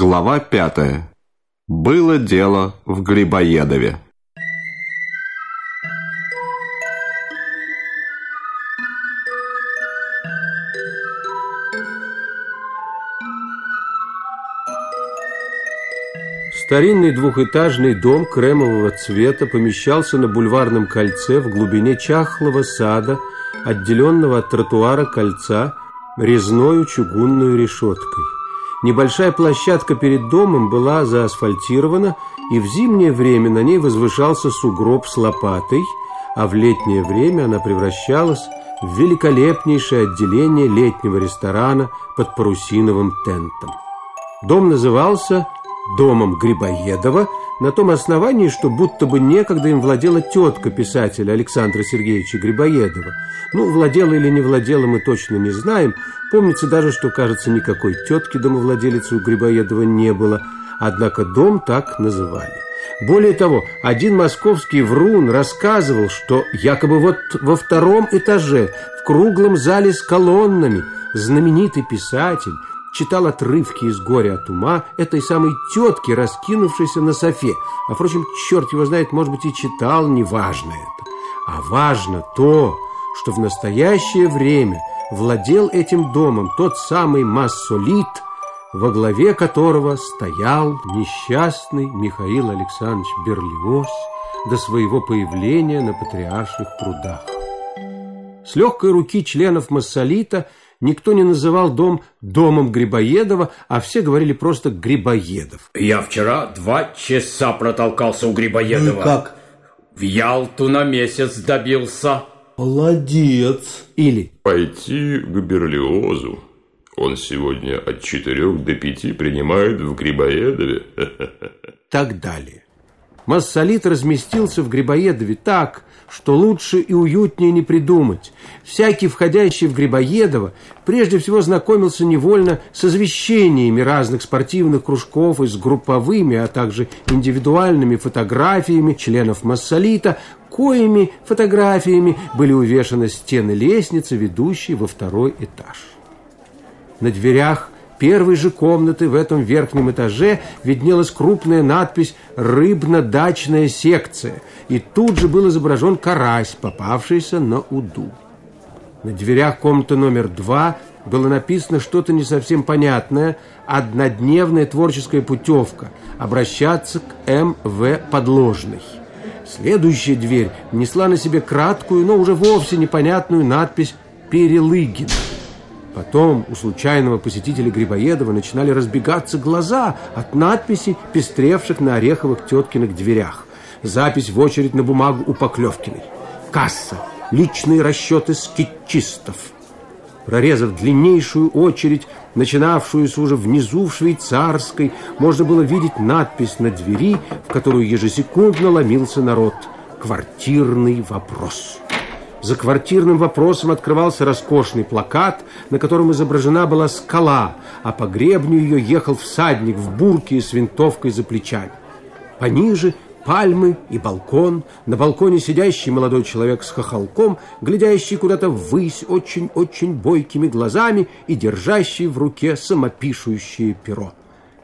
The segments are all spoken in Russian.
Глава пятая. Было дело в Грибоедове. Старинный двухэтажный дом кремового цвета помещался на бульварном кольце в глубине чахлого сада, отделенного от тротуара кольца резною чугунную решеткой. Небольшая площадка перед домом была заасфальтирована, и в зимнее время на ней возвышался сугроб с лопатой, а в летнее время она превращалась в великолепнейшее отделение летнего ресторана под парусиновым тентом. Дом назывался домом Грибоедова на том основании, что будто бы некогда им владела тетка писателя Александра Сергеевича Грибоедова. Ну, владела или не владела, мы точно не знаем. Помнится даже, что, кажется, никакой тетки домовладелицы у Грибоедова не было. Однако дом так называли. Более того, один московский врун рассказывал, что якобы вот во втором этаже, в круглом зале с колоннами, знаменитый писатель читал отрывки из «Горя от ума» этой самой тетки, раскинувшейся на софе. А, впрочем, черт его знает, может быть, и читал, неважно это. А важно то, что в настоящее время владел этим домом тот самый массолит, во главе которого стоял несчастный Михаил Александрович Берлиоз до своего появления на патриарших трудах. С легкой руки членов массолита – Никто не называл дом домом Грибоедова, а все говорили просто Грибоедов. Я вчера два часа протолкался у Грибоедова. Ну и как? В Ялту на месяц добился. Молодец. Или Пойти к Берлиозу. Он сегодня от четырех до пяти принимает в Грибоедове. так далее. Массолит разместился в Грибоедове так, что лучше и уютнее не придумать. Всякий, входящий в Грибоедово, прежде всего знакомился невольно с извещениями разных спортивных кружков и с групповыми, а также индивидуальными фотографиями членов массолита, коими фотографиями были увешаны стены лестницы, ведущей во второй этаж. На дверях первой же комнаты в этом верхнем этаже виднелась крупная надпись «Рыбно-дачная секция», и тут же был изображен карась, попавшийся на уду. На дверях комнаты номер два было написано что-то не совсем понятное, однодневная творческая путевка, обращаться к М.В. Подложной. Следующая дверь несла на себе краткую, но уже вовсе непонятную надпись «Перелыгин». Потом у случайного посетителя Грибоедова начинали разбегаться глаза от надписей, пестревших на ореховых теткиных дверях. Запись в очередь на бумагу у Поклевкиной. Касса. Личные расчеты скетчистов. Прорезав длиннейшую очередь, начинавшуюся уже внизу в швейцарской, можно было видеть надпись на двери, в которую ежесекундно ломился народ. «Квартирный вопрос». За квартирным вопросом открывался роскошный плакат, на котором изображена была скала, а по гребню ее ехал всадник в бурке с винтовкой за плечами. Пониже пальмы и балкон, на балконе сидящий молодой человек с хохолком, глядящий куда-то ввысь очень-очень бойкими глазами и держащий в руке самопишущее перо.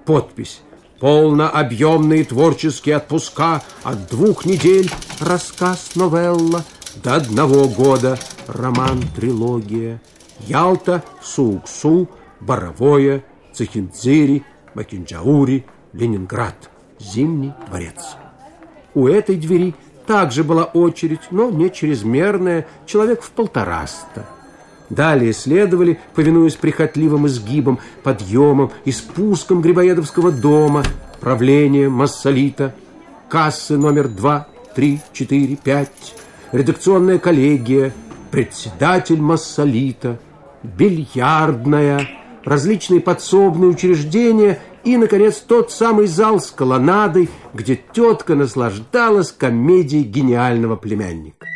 Подпись «Полнообъемные творческие отпуска от двух недель. Рассказ новелла» до одного года роман-трилогия. Ялта, Сууксу, Боровое, Цехинцзири, Макинджаури, Ленинград. Зимний дворец. У этой двери также была очередь, но не чрезмерная, человек в полтораста. Далее следовали, повинуясь прихотливым изгибам, подъемам и спускам Грибоедовского дома, правление Массолита, кассы номер два, три, четыре, пять, редакционная коллегия, председатель Массолита, бильярдная, различные подсобные учреждения и, наконец, тот самый зал с колоннадой, где тетка наслаждалась комедией гениального племянника.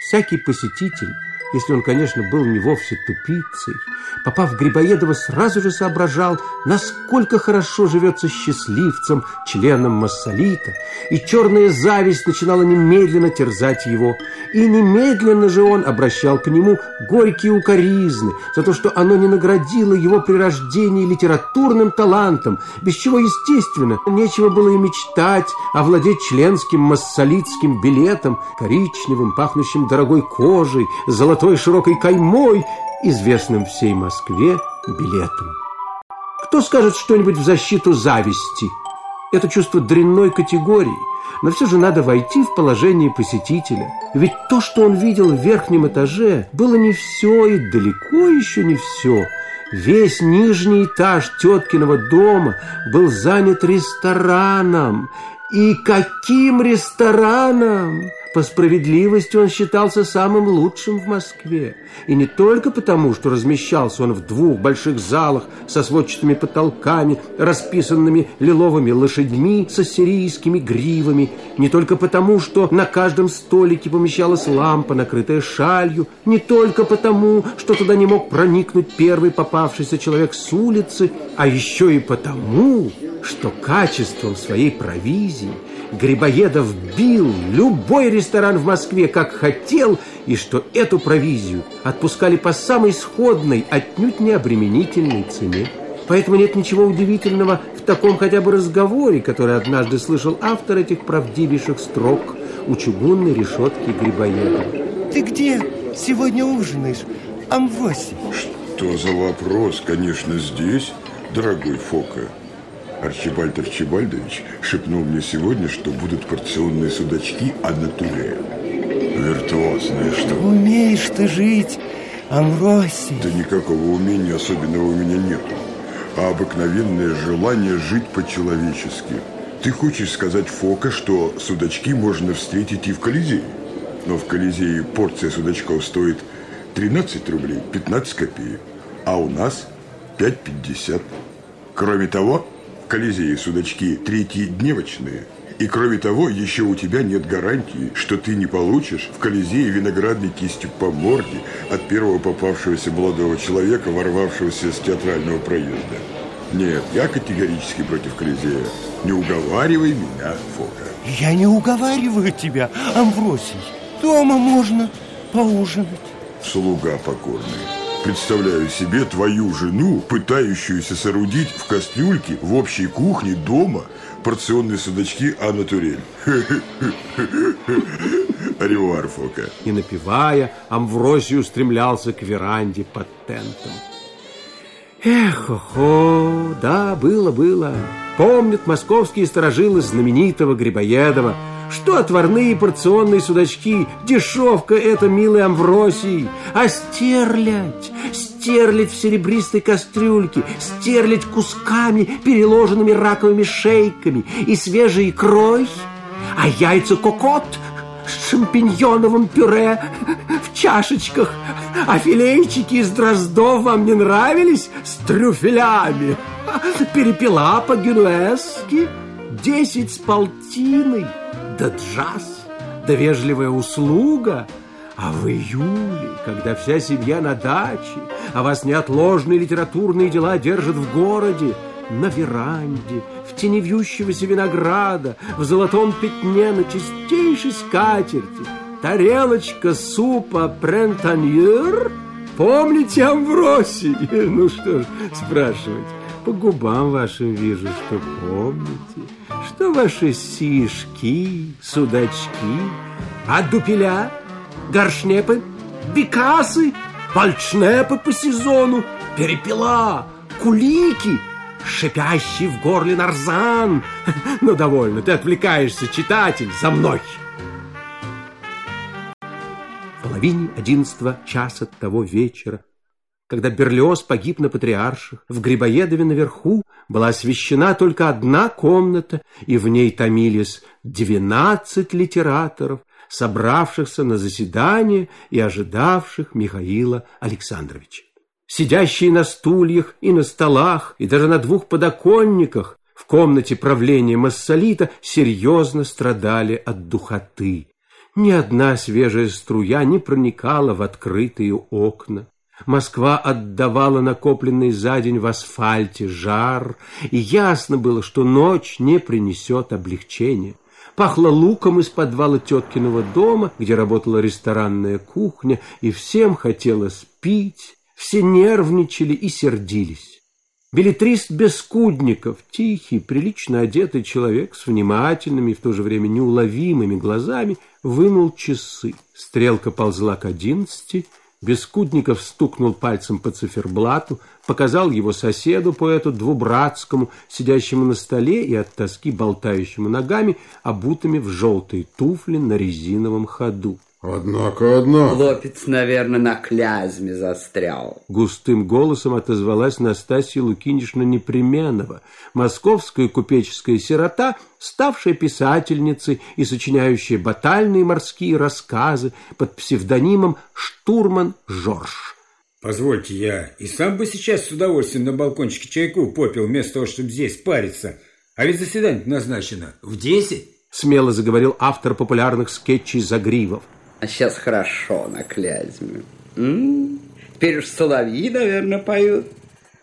Всякий посетитель если он, конечно, был не вовсе тупицей, попав в Грибоедова, сразу же соображал, насколько хорошо живется счастливцем, членом Массолита, и черная зависть начинала немедленно терзать его. И немедленно же он обращал к нему горькие укоризны за то, что оно не наградило его при рождении литературным талантом, без чего, естественно, нечего было и мечтать овладеть членским массолитским билетом, коричневым, пахнущим дорогой кожей, золотой широкой каймой, известным всей Москве билетом. Кто скажет что-нибудь в защиту зависти? Это чувство дрянной категории, но все же надо войти в положение посетителя. Ведь то, что он видел в верхнем этаже, было не все и далеко еще не все. Весь нижний этаж теткиного дома был занят рестораном, и каким рестораном? По справедливости он считался самым лучшим в Москве. И не только потому, что размещался он в двух больших залах со сводчатыми потолками, расписанными лиловыми лошадьми с ассирийскими гривами, не только потому, что на каждом столике помещалась лампа, накрытая шалью, не только потому, что туда не мог проникнуть первый попавшийся человек с улицы, а еще и потому, что качеством своей провизии Грибоедов бил любой ресторан в Москве, как хотел, и что эту провизию отпускали по самой сходной, отнюдь не обременительной цене. Поэтому нет ничего удивительного в таком хотя бы разговоре, который однажды слышал автор этих правдивейших строк у чугунной решетки Грибоедова. Ты где сегодня ужинаешь, Амвосий? Что за вопрос? Конечно, здесь, дорогой Фока. Арчибальд Арчибальдович шепнул мне сегодня, что будут порционные судачки а натуре. Виртуозная что. Умеешь ты жить, Амвросий. Да никакого умения особенного у меня нету. А обыкновенное желание жить по-человечески. Ты хочешь сказать, Фока, что судачки можно встретить и в Колизее? Но в Колизее порция судачков стоит 13 рублей 15 копеек, а у нас 5,50. Кроме того, в Колизее судачки третьедневочные. И кроме того, еще у тебя нет гарантии, что ты не получишь в Колизее виноградной кистью по морде от первого попавшегося молодого человека, ворвавшегося с театрального проезда. Нет, я категорически против Колизея. Не уговаривай меня, Фока. Я не уговариваю тебя, Амвросий. Дома можно поужинать. Слуга покорный. Представляю себе твою жену, пытающуюся соорудить в кастрюльке в общей кухне дома порционные судачки а натурель. Аривар, Фока. И напевая, Амвросий устремлялся к веранде под тентом. Эх, охо, да, было, было. Помнят московские сторожилы знаменитого Грибоедова, что отварные порционные судачки, дешевка это, милый Амвросий, а стерлядь, стерлядь в серебристой кастрюльке, стерлядь кусками, переложенными раковыми шейками и свежей икрой, а яйца кокот с шампиньоновым пюре в чашечках, а филейчики из дроздов вам не нравились? С трюфелями? Перепела по-генуэзски, десять с полтиной, да джаз, да верливая услуга. А в июле, когда вся семья на даче, а вас неотложные литературные дела держат в городе, на веранде, в тени вьющегося винограда, в золотом пятне на чистейшей скатерти, тарелочка супа прентаньер? Помните Амвросий? Ну что ж спрашивать, по губам вашим вижу, что помните, что ваши сишки, судачки, а горшнепы, бекасы, пальчнепы по сезону, перепела, кулики, шипящий в горле нарзан. Ну, довольно, ты отвлекаешься, читатель, за мной. В половине одиннадцатого часа того вечера когда Берлиоз погиб на Патриарших, в Грибоедове наверху была освещена только одна комната, и в ней томились двенадцать литераторов, собравшихся на заседание и ожидавших Михаила Александровича. Сидящие на стульях и на столах, и даже на двух подоконниках в комнате правления Массолита серьезно страдали от духоты. Ни одна свежая струя не проникала в открытые окна. Москва отдавала накопленный за день в асфальте жар, и ясно было, что ночь не принесет облегчения. Пахло луком из подвала теткиного дома, где работала ресторанная кухня, и всем хотелось пить, все нервничали и сердились. Билетрист Бескудников, тихий, прилично одетый человек с внимательными и в то же время неуловимыми глазами, вынул часы. Стрелка ползла к одиннадцати, Бескудников стукнул пальцем по циферблату, показал его соседу, поэту Двубратскому, сидящему на столе и от тоски болтающему ногами, обутыми в желтые туфли на резиновом ходу. Однако, однако... Хлопец, наверное, на клязьме застрял. Густым голосом отозвалась Настасья Лукинишна Непременова, московская купеческая сирота, ставшая писательницей и сочиняющая батальные морские рассказы под псевдонимом «Штурман Жорж». Позвольте, я и сам бы сейчас с удовольствием на балкончике чайку попил, вместо того, чтобы здесь париться. А ведь заседание назначено в десять. Смело заговорил автор популярных скетчей Загривов. А сейчас хорошо на Клязьме. М? Теперь уж соловьи, наверное, поют.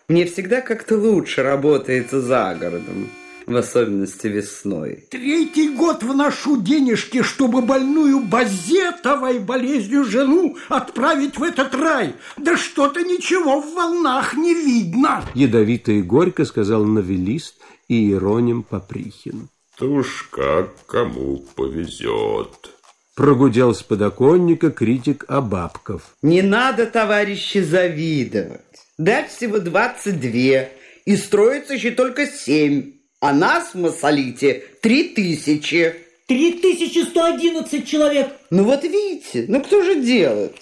Мне всегда как-то лучше работается за городом, в особенности весной. Третий год вношу денежки, чтобы больную базетовой болезнью жену отправить в этот рай. Да что-то ничего в волнах не видно. Ядовито и горько сказал новелист и Иероним Поприхин. То уж как кому повезет. Прогудел с подоконника критик Абабков. Не надо, товарищи, завидовать. Дать всего 22, и строится еще только 7. А нас в Масолите 3000. 3111 человек. Ну вот видите, ну кто же делает?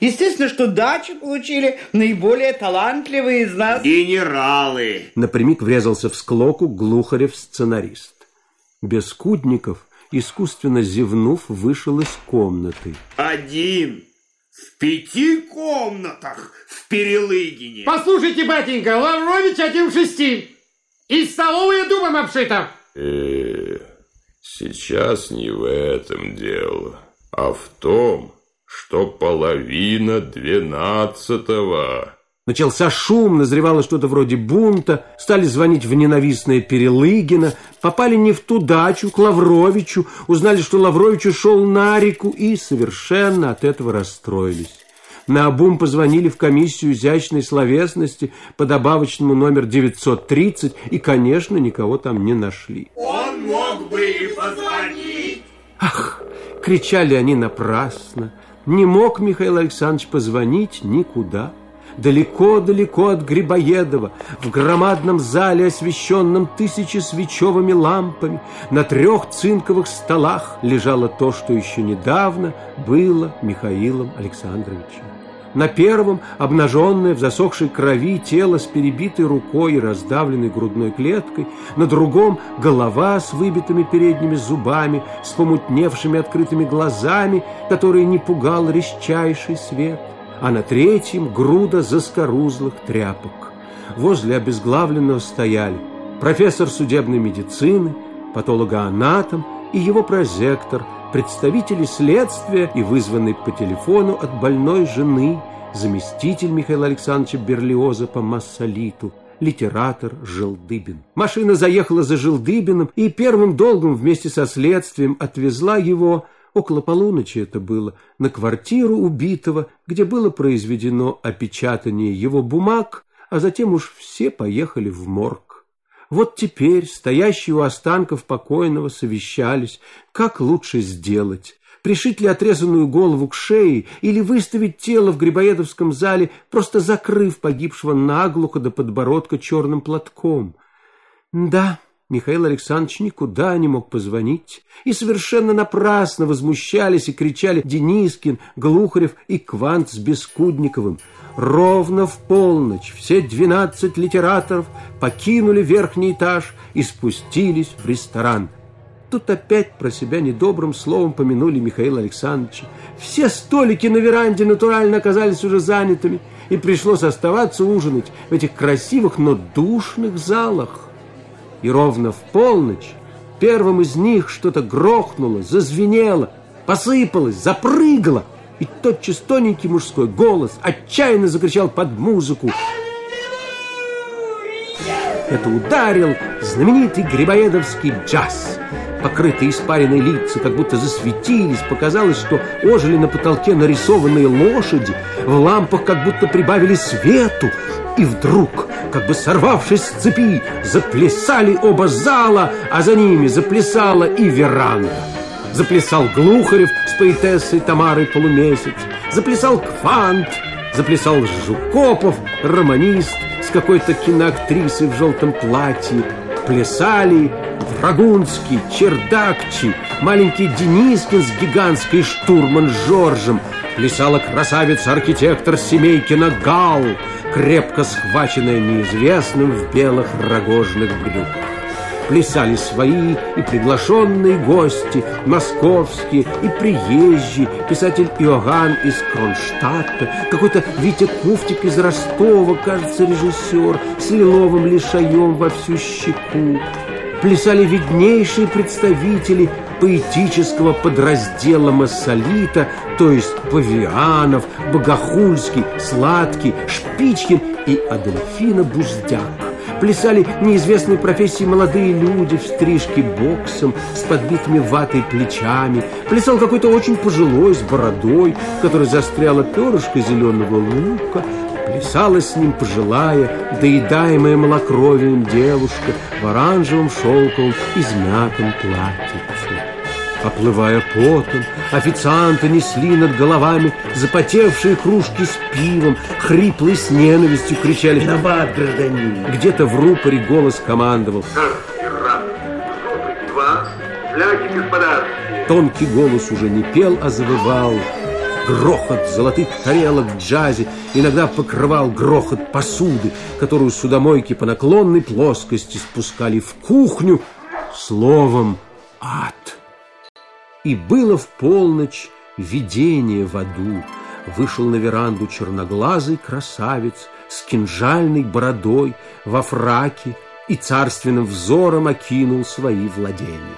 Естественно, что дачу получили наиболее талантливые из нас. Генералы. Напрямик врезался в склоку Глухарев-сценарист. Бескудников искусственно зевнув, вышел из комнаты. Один в пяти комнатах в Перелыгине. Послушайте, батенька, Лаврович один в шести. И столовая дубом обшита. Э, сейчас не в этом дело, а в том, что половина двенадцатого. Начался шум, назревало что-то вроде бунта, стали звонить в ненавистное Перелыгино, попали не в ту дачу, к Лавровичу, узнали, что Лаврович ушел на реку и совершенно от этого расстроились. На обум позвонили в комиссию изящной словесности по добавочному номер 930 и, конечно, никого там не нашли. Он мог бы и позвонить. Ах, кричали они напрасно. Не мог Михаил Александрович позвонить никуда. Далеко-далеко от Грибоедова, в громадном зале, освещенном тысячи свечевыми лампами, на трех цинковых столах лежало то, что еще недавно было Михаилом Александровичем. На первом обнаженное в засохшей крови тело с перебитой рукой и раздавленной грудной клеткой, на другом голова с выбитыми передними зубами, с помутневшими открытыми глазами, которые не пугал резчайший свет а на третьем груда заскорузлых тряпок. Возле обезглавленного стояли профессор судебной медицины, патологоанатом и его прозектор, представители следствия и вызванный по телефону от больной жены, заместитель Михаила Александровича Берлиоза по массолиту, литератор Жилдыбин. Машина заехала за Жилдыбиным и первым долгом вместе со следствием отвезла его около полуночи это было, на квартиру убитого, где было произведено опечатание его бумаг, а затем уж все поехали в морг. Вот теперь стоящие у останков покойного совещались, как лучше сделать. Пришить ли отрезанную голову к шее или выставить тело в Грибоедовском зале, просто закрыв погибшего наглухо до подбородка черным платком? Да, Михаил Александрович никуда не мог позвонить, и совершенно напрасно возмущались и кричали Денискин, Глухарев и Квант с Бескудниковым. Ровно в полночь все двенадцать литераторов покинули верхний этаж и спустились в ресторан. Тут опять про себя недобрым словом помянули Михаила Александровича. Все столики на веранде натурально оказались уже занятыми, и пришлось оставаться ужинать в этих красивых, но душных залах и ровно в полночь первым из них что-то грохнуло, зазвенело, посыпалась, запрыгала. И тотчас тоненький мужской голос отчаянно закричал под музыку. Это ударил знаменитый грибоедовский джаз. Покрытые испаренные лица как будто засветились. Показалось, что ожили на потолке нарисованные лошади. В лампах как будто прибавили свету. И вдруг, как бы сорвавшись с цепи, заплясали оба зала, а за ними заплясала и веранда. Заплясал Глухарев с поэтессой Тамарой Полумесяц, заплясал Кфант, заплясал Жукопов, романист с какой-то киноактрисой в желтом платье. Плясали Драгунский, Чердакчи, маленький Денискин с гигантской штурман Жоржем, плясала красавица-архитектор Семейкина Гал, крепко схваченная неизвестным в белых рогожных брюках плясали свои и приглашенные гости, московские и приезжие, писатель Иоганн из Кронштадта, какой-то Витя Куфтик из Ростова, кажется, режиссер, с лиловым лишаем во всю щеку. Плясали виднейшие представители поэтического подраздела Массолита, то есть Павианов, Богохульский, Сладкий, Шпичкин и Адольфина Буздяк плясали неизвестной профессии молодые люди в стрижке боксом с подбитыми ватой плечами. Плясал какой-то очень пожилой с бородой, в застряла перышко зеленого лука. Плясала с ним пожилая, доедаемая малокровием девушка в оранжевом шелковом измятом платьице. Оплывая потом, официанты несли над головами запотевшие кружки с пивом, хриплые с ненавистью кричали «Виноват, гражданин!». Где-то в рупоре голос командовал Два, фляги господарские. Тонкий голос уже не пел, а завывал. Грохот золотых тарелок в джазе иногда покрывал грохот посуды, которую судомойки по наклонной плоскости спускали в кухню. Словом, ад. И было в полночь видение в аду. Вышел на веранду черноглазый красавец с кинжальной бородой во фраке и царственным взором окинул свои владения.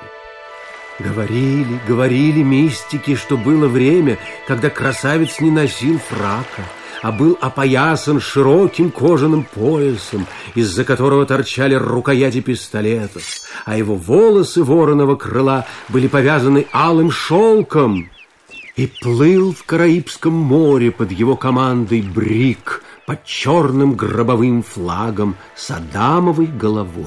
Говорили, говорили мистики, что было время, когда красавец не носил фрака, а был опоясан широким кожаным поясом, из-за которого торчали рукояти пистолетов, а его волосы вороного крыла были повязаны алым шелком. И плыл в Караибском море под его командой Брик под черным гробовым флагом с Адамовой головой.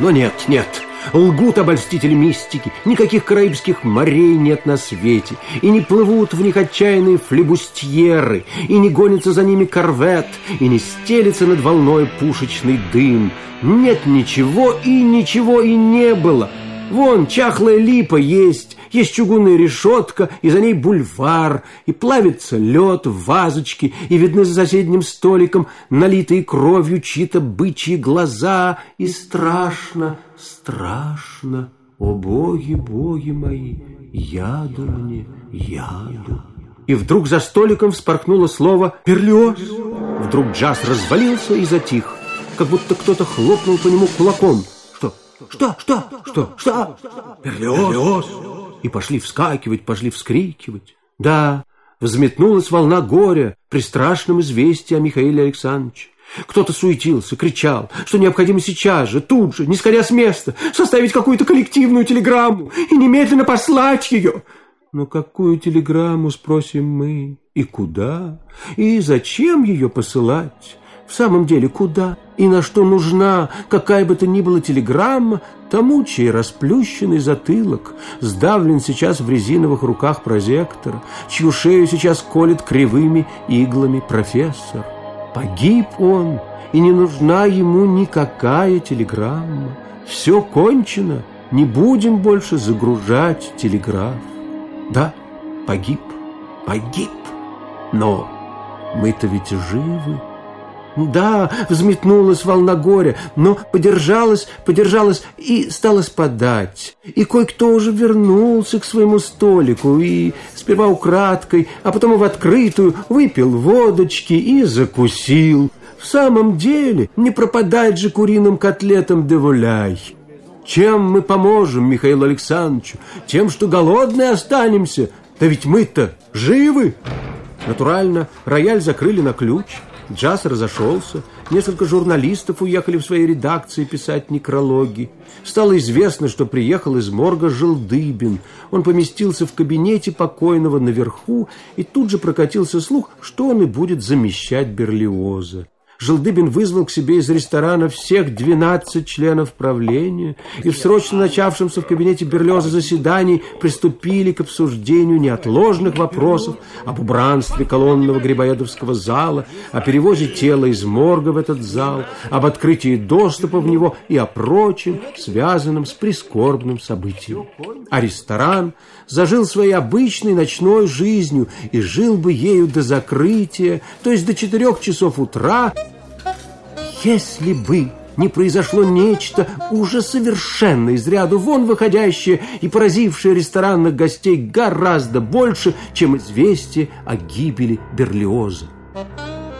Но нет, нет, Лгут обольстители мистики, никаких караибских морей нет на свете, и не плывут в них отчаянные флебустьеры, и не гонится за ними корвет, и не стелится над волной пушечный дым. Нет ничего, и ничего и не было. Вон, чахлая липа есть, есть чугунная решетка, и за ней бульвар, и плавится лед в вазочке, и видны за соседним столиком налитые кровью чьи-то бычьи глаза, и страшно, страшно, о боги, боги мои, яду мне, яду. И вдруг за столиком вспорхнуло слово «Перлиоз». Вдруг джаз развалился и затих, как будто кто-то хлопнул по нему кулаком. Что? Что? Что? Что? Что? Перлиоз и пошли вскакивать, пошли вскрикивать. Да, взметнулась волна горя при страшном известии о Михаиле Александровиче. Кто-то суетился, кричал, что необходимо сейчас же, тут же, не сходя с места, составить какую-то коллективную телеграмму и немедленно послать ее. Но какую телеграмму, спросим мы, и куда, и зачем ее посылать? В самом деле, куда и на что нужна какая бы то ни была телеграмма тому, чей расплющенный затылок сдавлен сейчас в резиновых руках прозектора, чью шею сейчас колет кривыми иглами профессор? Погиб он, и не нужна ему никакая телеграмма. Все кончено, не будем больше загружать телеграф. Да, погиб, погиб, но мы-то ведь живы. Да, взметнулась волна горя, но подержалась, подержалась и стала спадать. И кое-кто уже вернулся к своему столику и сперва украдкой, а потом и в открытую выпил водочки и закусил. В самом деле, не пропадать же куриным котлетам девуляй. Чем мы поможем Михаилу Александровичу? Тем, что голодные останемся. Да ведь мы-то живы. Натурально, рояль закрыли на ключ. Джаз разошелся. Несколько журналистов уехали в свои редакции писать некрологи. Стало известно, что приехал из морга Желдыбин. Он поместился в кабинете покойного наверху, и тут же прокатился слух, что он и будет замещать Берлиоза. Желдыбин вызвал к себе из ресторана всех 12 членов правления и в срочно начавшемся в кабинете Берлеза заседании приступили к обсуждению неотложных вопросов об убранстве колонного Грибоедовского зала, о перевозе тела из морга в этот зал, об открытии доступа в него и о прочем, связанном с прискорбным событием. А ресторан зажил своей обычной ночной жизнью и жил бы ею до закрытия, то есть до четырех часов утра, если бы не произошло нечто уже совершенно из ряду вон выходящее и поразившее ресторанных гостей гораздо больше, чем известие о гибели Берлиоза.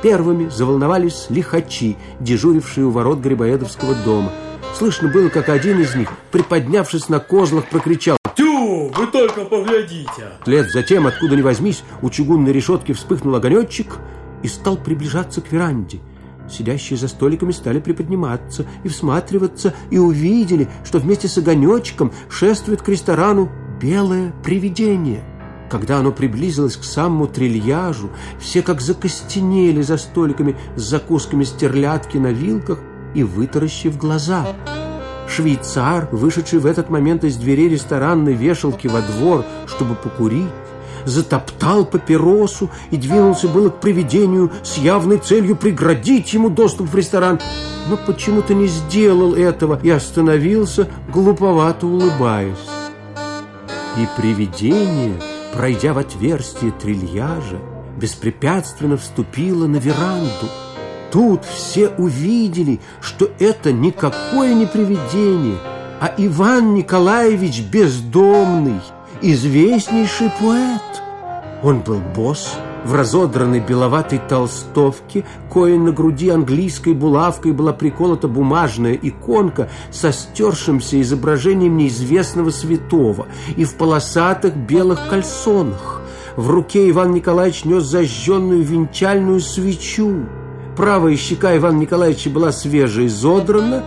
Первыми заволновались лихачи, дежурившие у ворот Грибоедовского дома. Слышно было, как один из них, приподнявшись на козлах, прокричал «Тю, вы только поглядите!» Вслед за тем, откуда ни возьмись, у чугунной решетки вспыхнул огонечек и стал приближаться к веранде – Сидящие за столиками стали приподниматься и всматриваться, и увидели, что вместе с огонечком шествует к ресторану белое привидение. Когда оно приблизилось к самому трильяжу, все как закостенели за столиками с закусками стерлядки на вилках и вытаращив глаза. Швейцар, вышедший в этот момент из дверей ресторанной вешалки во двор, чтобы покурить, затоптал папиросу и двинулся было к привидению с явной целью преградить ему доступ в ресторан, но почему-то не сделал этого и остановился, глуповато улыбаясь. И привидение, пройдя в отверстие трильяжа, беспрепятственно вступило на веранду. Тут все увидели, что это никакое не привидение, а Иван Николаевич Бездомный, известнейший поэт. Он был босс, в разодранной беловатой толстовке, кое на груди английской булавкой была приколота бумажная иконка со стершимся изображением неизвестного святого и в полосатых белых кальсонах. В руке Иван Николаевич нес зажженную венчальную свечу. Правая щека Ивана Николаевича была свеже изодрана,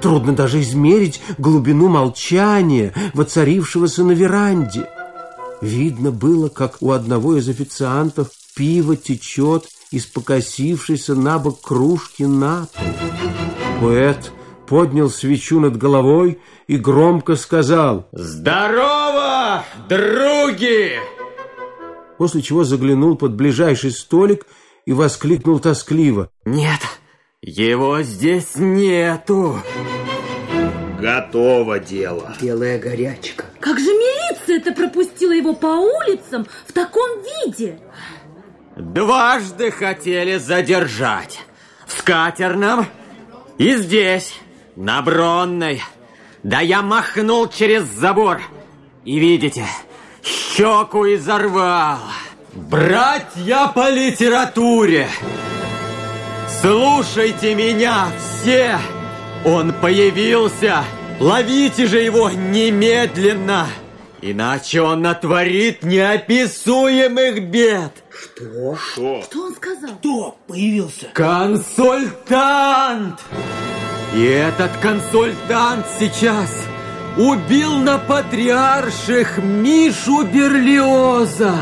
Трудно даже измерить глубину молчания, воцарившегося на веранде. Видно было, как у одного из официантов пиво течет из покосившейся на бок кружки на пол. Поэт поднял свечу над головой и громко сказал «Здорово, други!» После чего заглянул под ближайший столик и воскликнул тоскливо «Нет, его здесь нету!» Готово дело. Белая горячка. Как же милиция это пропустила его по улицам в таком виде? Дважды хотели задержать. В Скатерном и здесь, на Бронной. Да я махнул через забор. И видите, щеку изорвал. Братья по литературе, слушайте меня все. Он появился! Ловите же его немедленно! Иначе он натворит неописуемых бед! Что? Что? Что он сказал? Кто появился? Консультант! И этот консультант сейчас убил на патриарших Мишу Берлиоза!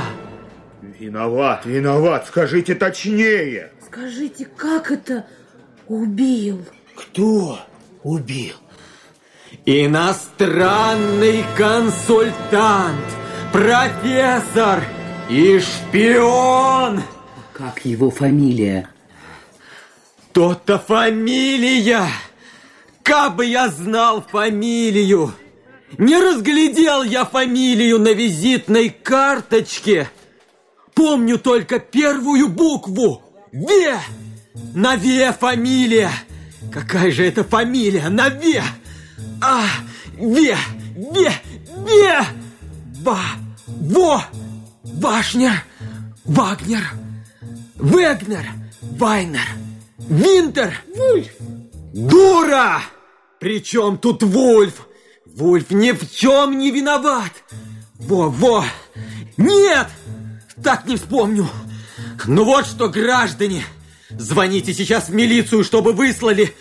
Виноват, виноват, скажите точнее! Скажите, как это убил? Кто? убил. Иностранный консультант, профессор и шпион. Как его фамилия? То-то фамилия. Как бы я знал фамилию. Не разглядел я фамилию на визитной карточке. Помню только первую букву. Ве. На Ве фамилия. Какая же это фамилия? Наве! А, Ве! Ве! Ве! Ба! Во! Башнер! Вагнер! Вегнер! Вайнер! Винтер! Вульф! Дура! Причем тут Вульф? Вульф ни в чем не виноват. Во-во! Нет! Так не вспомню. Ну вот что, граждане, звоните сейчас в милицию, чтобы выслали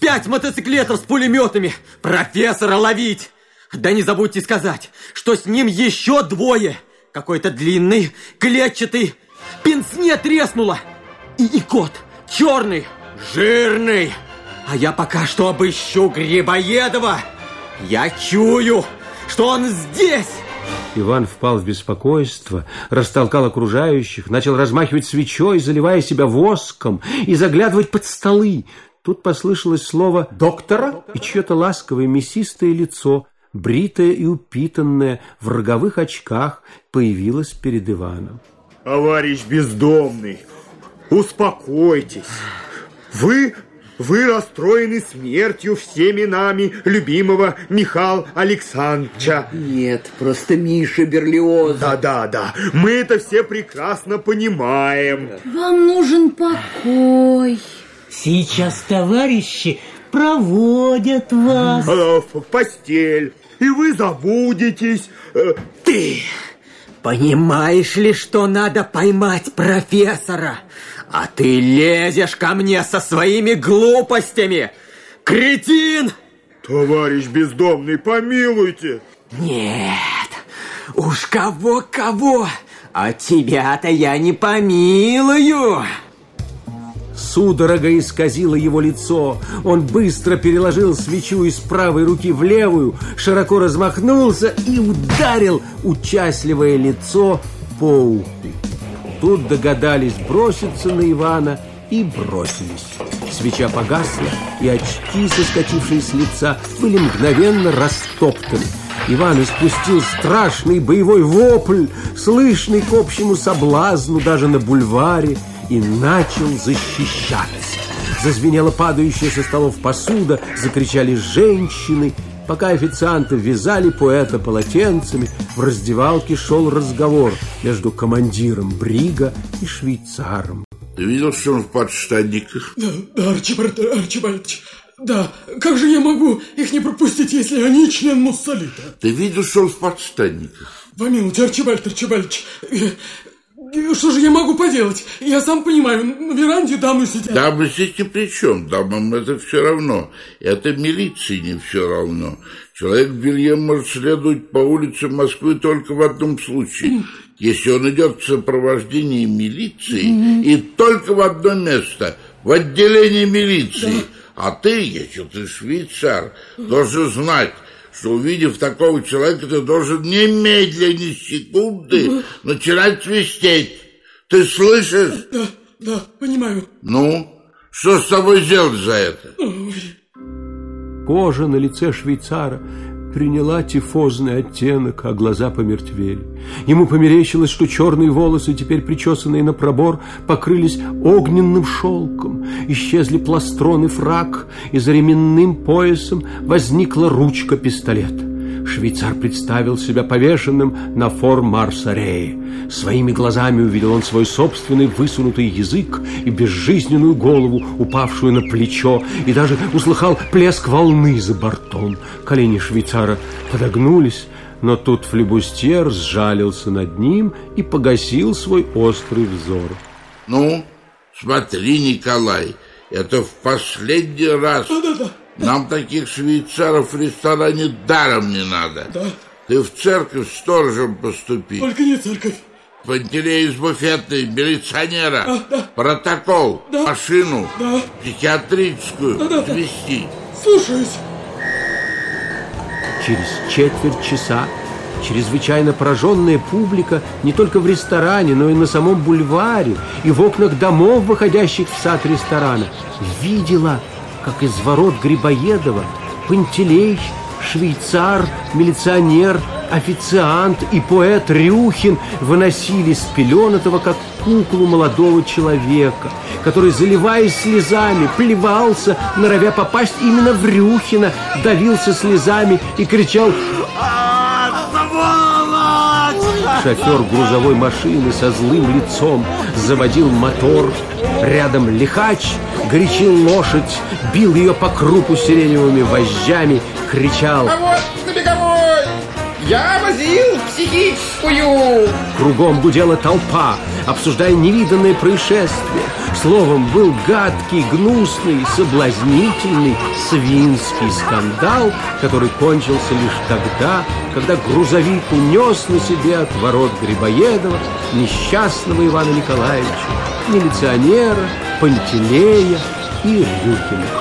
пять мотоциклетов с пулеметами профессора ловить. Да не забудьте сказать, что с ним еще двое. Какой-то длинный, клетчатый, пенсне треснуло. И, и кот, черный, жирный. А я пока что обыщу Грибоедова. Я чую, что он здесь. Иван впал в беспокойство, растолкал окружающих, начал размахивать свечой, заливая себя воском и заглядывать под столы. Тут послышалось слово «доктора» и чье-то ласковое мясистое лицо, бритое и упитанное, в роговых очках, появилось перед Иваном. Товарищ бездомный, успокойтесь. Вы вы расстроены смертью всеми нами любимого Михаила Александровича. Нет, просто Миша Берлиоз. Да-да-да, мы это все прекрасно понимаем. Вам нужен покой. Сейчас товарищи проводят вас. Э, в постель, и вы забудетесь. Э, Ты понимаешь ли, что надо поймать профессора? А ты лезешь ко мне со своими глупостями! Кретин! Товарищ бездомный, помилуйте! Нет, уж кого-кого, а тебя-то я не помилую! Судорога исказила его лицо. Он быстро переложил свечу из правой руки в левую, широко размахнулся и ударил участливое лицо по уху. Тут догадались броситься на Ивана и бросились. Свеча погасла, и очки, соскочившие с лица, были мгновенно растоптаны. Иван испустил страшный боевой вопль, слышный к общему соблазну даже на бульваре, и начал защищаться. Зазвенела падающая со столов посуда, закричали женщины. Пока официанты вязали поэта полотенцами, в раздевалке шел разговор между командиром Брига и швейцаром. Ты видел, что он в подштанниках? Да, да, Арчибальд Арчибальдович. Да, как же я могу их не пропустить, если они член Муссолита? Ты видел, что он в подштанниках? Помилуйте, Арчибальд Арчибальдович. Что же я могу поделать? Я сам понимаю, на веранде дамы сидят. Дамы здесь ни при чем, дамам это все равно. Это милиции не все равно. Человек в белье может следовать по улице Москвы только в одном случае. Если он идет в сопровождении милиции и только в одно место, в отделение милиции. А ты, если ты швейцар, должен знать, что увидев такого человека, ты должен немедленно, секунды начинать свистеть. Ты слышишь? Да, да, понимаю. Ну, что с тобой сделать за это? Кожа на лице швейцара приняла тифозный оттенок, а глаза помертвели. Ему померещилось, что черные волосы, теперь причесанные на пробор, покрылись огненным шелком. Исчезли пластрон и фрак, и за ременным поясом возникла ручка пистолета. Швейцар представил себя повешенным на фор Марсарее. Своими глазами увидел он свой собственный высунутый язык и безжизненную голову, упавшую на плечо, и даже услыхал плеск волны за бортом. Колени швейцара подогнулись, но тут флебустьер сжалился над ним и погасил свой острый взор. Ну, смотри, Николай, это в последний раз. Да-да-да. Нам таких швейцаров в ресторане даром не надо. Да. Ты в церковь сторожем поступи. Только не церковь. Пантелей из буфетной, милиционера. А, да. Протокол, Да. машину, Да. психиатрическую, Да-да-да. отвезти. Слушаюсь. Через четверть часа чрезвычайно пораженная публика не только в ресторане, но и на самом бульваре и в окнах домов, выходящих в сад ресторана, видела, как из ворот Грибоедова Пантелей, швейцар, милиционер, официант и поэт Рюхин выносили с пеленатого, как куклу молодого человека, который, заливаясь слезами, плевался, норовя попасть именно в Рюхина, давился слезами и кричал Шофер грузовой машины со злым лицом заводил мотор, Рядом лихач горячил лошадь, бил ее по крупу сиреневыми вожжами, кричал А вот на беговой я возил психическую. Кругом гудела толпа, обсуждая невиданное происшествие. Словом, был гадкий, гнусный, соблазнительный, свинский скандал, который кончился лишь тогда, когда грузовик унес на себе от ворот Грибоедова несчастного Ивана Николаевича, милиционера, Пантелея и Рюкина.